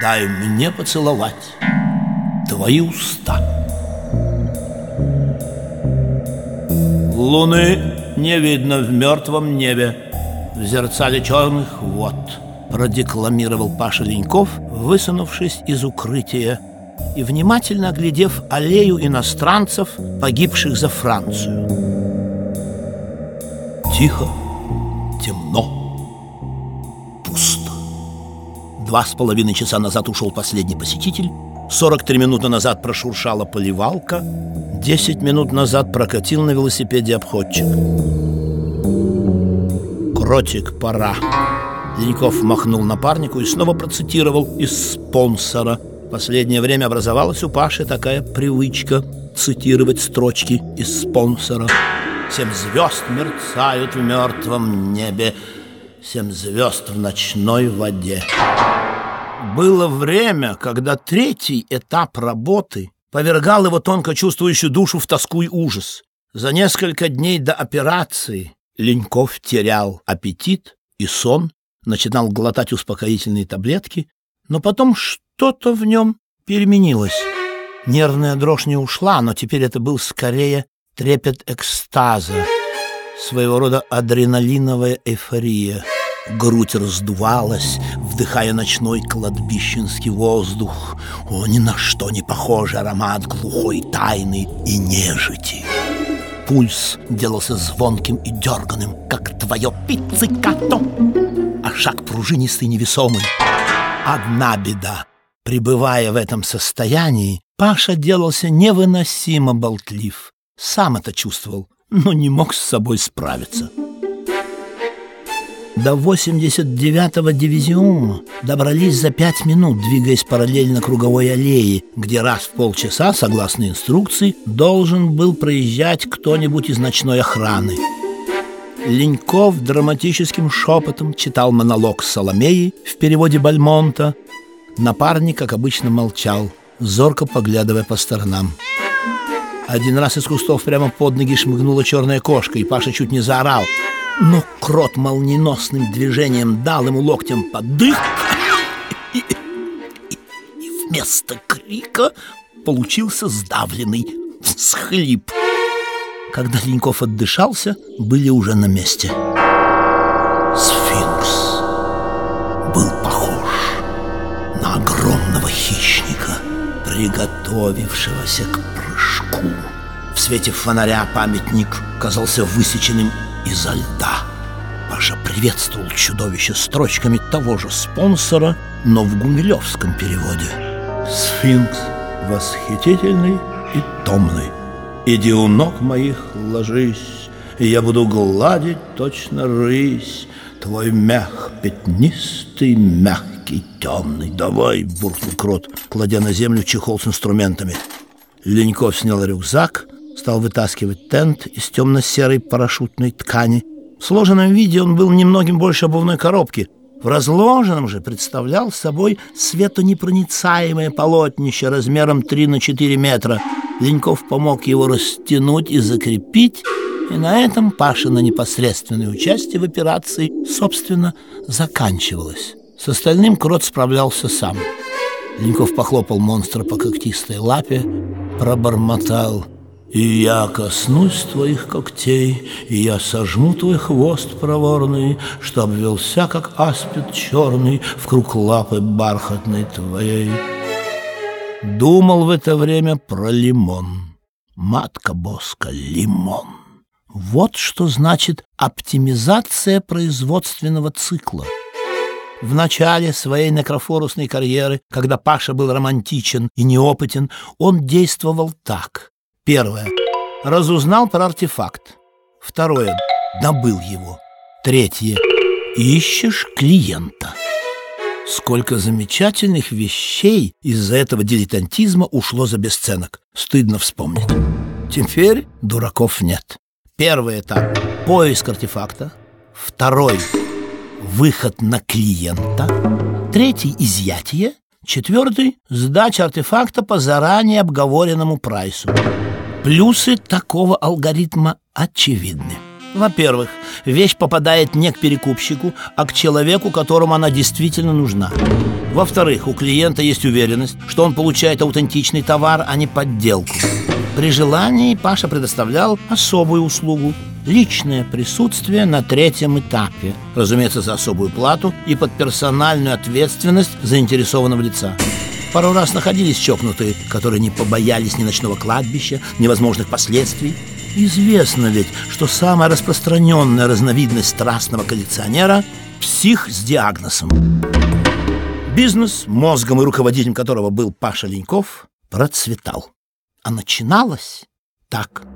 Дай мне поцеловать твои уста. Луны не видно в мертвом небе. В зерцале черных вод Продекламировал Паша Леньков, высунувшись из укрытия И внимательно оглядев аллею иностранцев, погибших за Францию. Тихо, темно, Два с половиной часа назад ушел последний посетитель. 43 минуты назад прошуршала поливалка. 10 минут назад прокатил на велосипеде обходчик. «Кротик, пора!» Леньков махнул напарнику и снова процитировал из спонсора. Последнее время образовалась у Паши такая привычка цитировать строчки из спонсора. Семь звезд мерцают в мертвом небе Семь звезд в ночной воде было время, когда третий этап работы повергал его тонко чувствующую душу в тоску и ужас. За несколько дней до операции Леньков терял аппетит и сон, начинал глотать успокоительные таблетки, но потом что-то в нем переменилось. Нервная дрожь не ушла, но теперь это был скорее трепет экстаза, своего рода адреналиновая эйфория. Грудь раздувалась, вдыхая ночной кладбищенский воздух. О, ни на что не похожий аромат глухой тайны и нежити. Пульс делался звонким и дерганым, как твое пиццикато, а шаг пружинистый невесомый. Одна беда. Пребывая в этом состоянии, Паша делался невыносимо болтлив. Сам это чувствовал, но не мог с собой справиться. До 89-го дивизиона добрались за пять минут, двигаясь параллельно круговой аллее, где раз в полчаса, согласно инструкции, должен был проезжать кто-нибудь из ночной охраны. Леньков драматическим шепотом читал монолог Соломеи в переводе Бальмонта. Напарник, как обычно, молчал, зорко поглядывая по сторонам. Один раз из кустов прямо под ноги шмыгнула черная кошка, и Паша чуть не заорал – но крот молниеносным движением дал ему локтем подых, и, и, и вместо крика получился сдавленный всхлип. Когда Леньков отдышался, были уже на месте. Сфинкс был похож на огромного хищника, приготовившегося к прыжку. В свете фонаря памятник казался высеченным изо льда. Паша приветствовал чудовище строчками того же спонсора, но в гумилевском переводе. Сфинкс восхитительный и томный. Иди у ног моих ложись, и я буду гладить точно рысь. Твой мях пятнистый, мягкий, темный. Давай, буркнул крот, кладя на землю чехол с инструментами. Леньков снял рюкзак, стал вытаскивать тент из темно-серой парашютной ткани. В сложенном виде он был немногим больше обувной коробки. В разложенном же представлял собой светонепроницаемое полотнище размером 3 на 4 метра. Леньков помог его растянуть и закрепить, и на этом Пашина непосредственное участие в операции, собственно, заканчивалось. С остальным Крот справлялся сам. Леньков похлопал монстра по когтистой лапе, пробормотал – и я коснусь твоих когтей, И я сожму твой хвост проворный, Что обвелся, как аспид черный, В круг лапы бархатной твоей. Думал в это время про лимон. Матка боска, лимон. Вот что значит оптимизация производственного цикла. В начале своей некрофорусной карьеры, когда Паша был романтичен и неопытен, он действовал так. Первое. Разузнал про артефакт. Второе. Добыл его. Третье. Ищешь клиента. Сколько замечательных вещей из-за этого дилетантизма ушло за бесценок. Стыдно вспомнить. Теперь дураков нет. Первый этап – поиск артефакта. Второй – выход на клиента. Третий – изъятие. Четвертый – сдача артефакта по заранее обговоренному прайсу. Плюсы такого алгоритма очевидны. Во-первых, вещь попадает не к перекупщику, а к человеку, которому она действительно нужна. Во-вторых, у клиента есть уверенность, что он получает аутентичный товар, а не подделку. При желании Паша предоставлял особую услугу – личное присутствие на третьем этапе, разумеется, за особую плату и под персональную ответственность заинтересованного лица. Пару раз находились чокнутые, которые не побоялись ни ночного кладбища, ни возможных последствий. Известно ведь, что самая распространенная разновидность страстного коллекционера – псих с диагнозом. Бизнес, мозгом и руководителем которого был Паша Леньков, процветал. А начиналось так.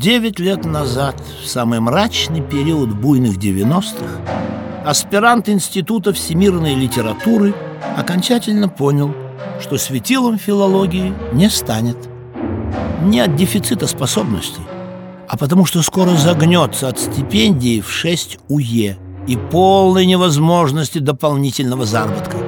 Девять лет назад, в самый мрачный период буйных 90-х, аспирант Института всемирной литературы окончательно понял, что светилом филологии не станет. Не от дефицита способностей, а потому что скоро загнется от стипендии в 6 УЕ и полной невозможности дополнительного заработка.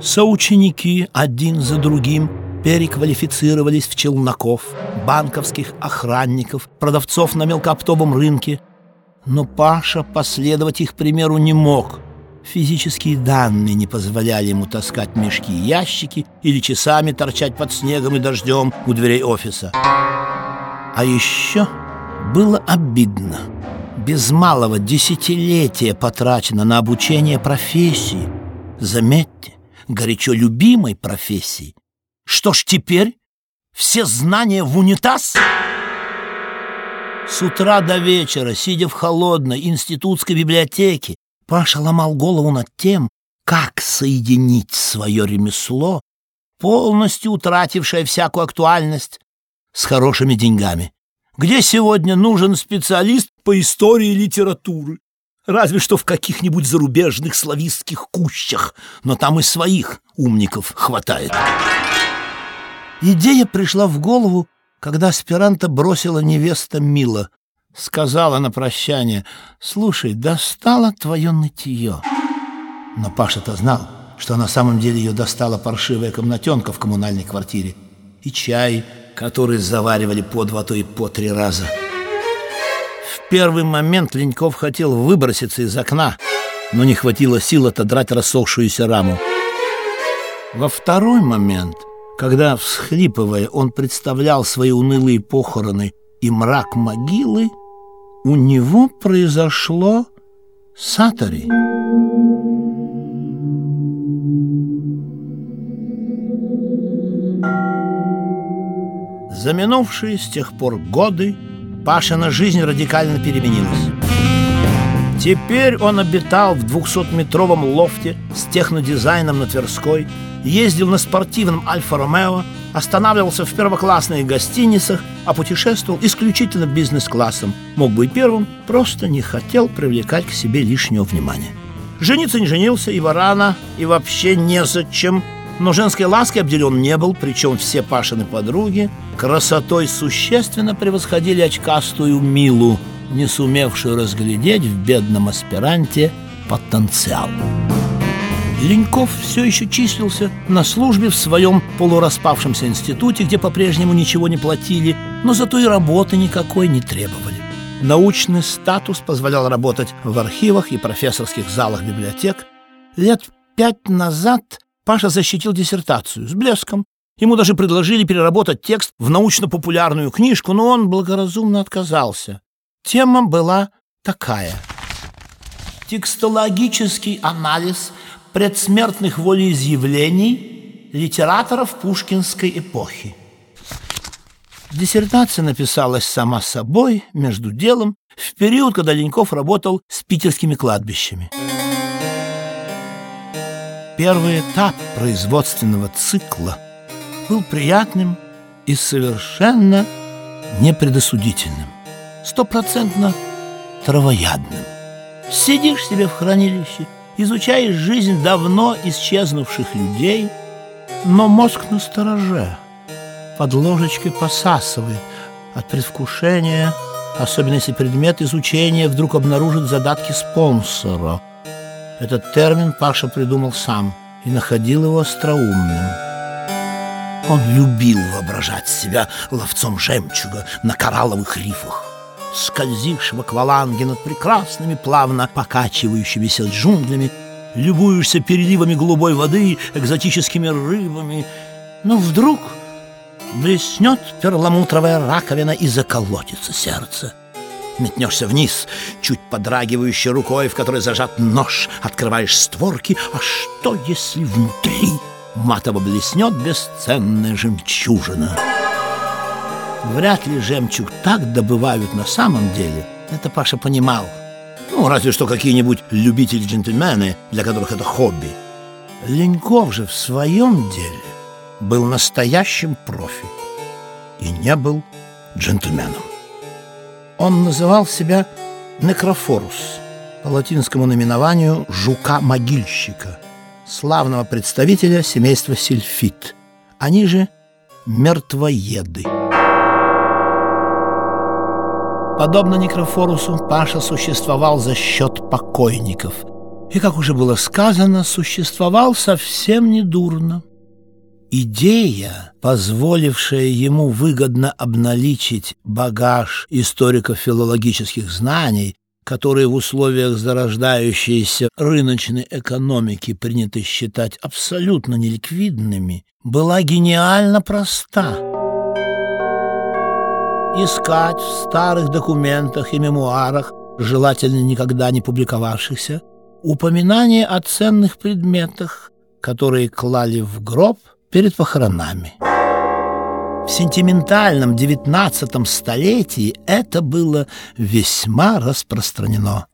Соученики один за другим – переквалифицировались в челноков, банковских охранников, продавцов на мелкооптовом рынке. Но Паша последовать их примеру не мог. Физические данные не позволяли ему таскать мешки и ящики или часами торчать под снегом и дождем у дверей офиса. А еще было обидно. Без малого десятилетия потрачено на обучение профессии. Заметьте, горячо любимой профессии – что ж теперь? Все знания в унитаз? С утра до вечера, сидя в холодной институтской библиотеке, Паша ломал голову над тем, как соединить свое ремесло, полностью утратившее всякую актуальность, с хорошими деньгами. Где сегодня нужен специалист по истории литературы? Разве что в каких-нибудь зарубежных славистских кущах, но там и своих умников хватает. Идея пришла в голову, когда аспиранта бросила невеста Мила. Сказала на прощание, «Слушай, достало твое нытье». Но Паша-то знал, что на самом деле ее достала паршивая комнатенка в коммунальной квартире и чай, который заваривали по два, то и по три раза. В первый момент Леньков хотел выброситься из окна, но не хватило сил отодрать рассохшуюся раму. Во второй момент когда, всхлипывая, он представлял свои унылые похороны и мрак могилы, у него произошло сатори. За минувшие с тех пор годы Пашина жизнь радикально переменилась. Теперь он обитал в 200-метровом лофте с технодизайном на Тверской, ездил на спортивном Альфа-Ромео, останавливался в первоклассных гостиницах, а путешествовал исключительно бизнес-классом. Мог бы и первым, просто не хотел привлекать к себе лишнего внимания. Жениться не женился и рано, и вообще незачем. Но женской лаской обделен не был, причем все Пашины подруги красотой существенно превосходили очкастую Милу – не сумевшую разглядеть в бедном аспиранте потенциал. Леньков все еще числился на службе в своем полураспавшемся институте, где по-прежнему ничего не платили, но зато и работы никакой не требовали. Научный статус позволял работать в архивах и профессорских залах библиотек. Лет пять назад Паша защитил диссертацию с блеском. Ему даже предложили переработать текст в научно-популярную книжку, но он благоразумно отказался. Тема была такая. Текстологический анализ предсмертных волеизъявлений литераторов пушкинской эпохи. Диссертация написалась сама собой, между делом, в период, когда Леньков работал с питерскими кладбищами. Первый этап производственного цикла был приятным и совершенно непредосудительным стопроцентно травоядным. Сидишь себе в хранилище, изучаешь жизнь давно исчезнувших людей, но мозг на стороже, под ложечкой посасывает от предвкушения, особенно если предмет изучения вдруг обнаружит задатки спонсора. Этот термин Паша придумал сам и находил его остроумным. Он любил воображать себя ловцом жемчуга на коралловых рифах. Скользишь в акваланге над прекрасными, плавно покачивающимися джунглями, любуешься переливами голубой воды, экзотическими рыбами. Но вдруг блеснет перламутровая раковина и заколотится сердце. Метнешься вниз, чуть подрагивающей рукой, в которой зажат нож, открываешь створки, а что, если внутри матово блеснет бесценная жемчужина? Вряд ли жемчуг так добывают на самом деле. Это Паша понимал. Ну, разве что какие-нибудь любители-джентльмены, для которых это хобби. Леньков же в своем деле был настоящим профи и не был джентльменом. Он называл себя Некрофорус по латинскому наименованию «жука-могильщика», славного представителя семейства сильфит. Они же мертвоеды. Подобно Некрофорусу, Паша существовал за счет покойников. И, как уже было сказано, существовал совсем недурно. Идея, позволившая ему выгодно обналичить багаж историко-филологических знаний, которые в условиях зарождающейся рыночной экономики приняты считать абсолютно неликвидными, была гениально проста – искать в старых документах и мемуарах, желательно никогда не публиковавшихся, упоминания о ценных предметах, которые клали в гроб перед похоронами. В сентиментальном XIX столетии это было весьма распространено.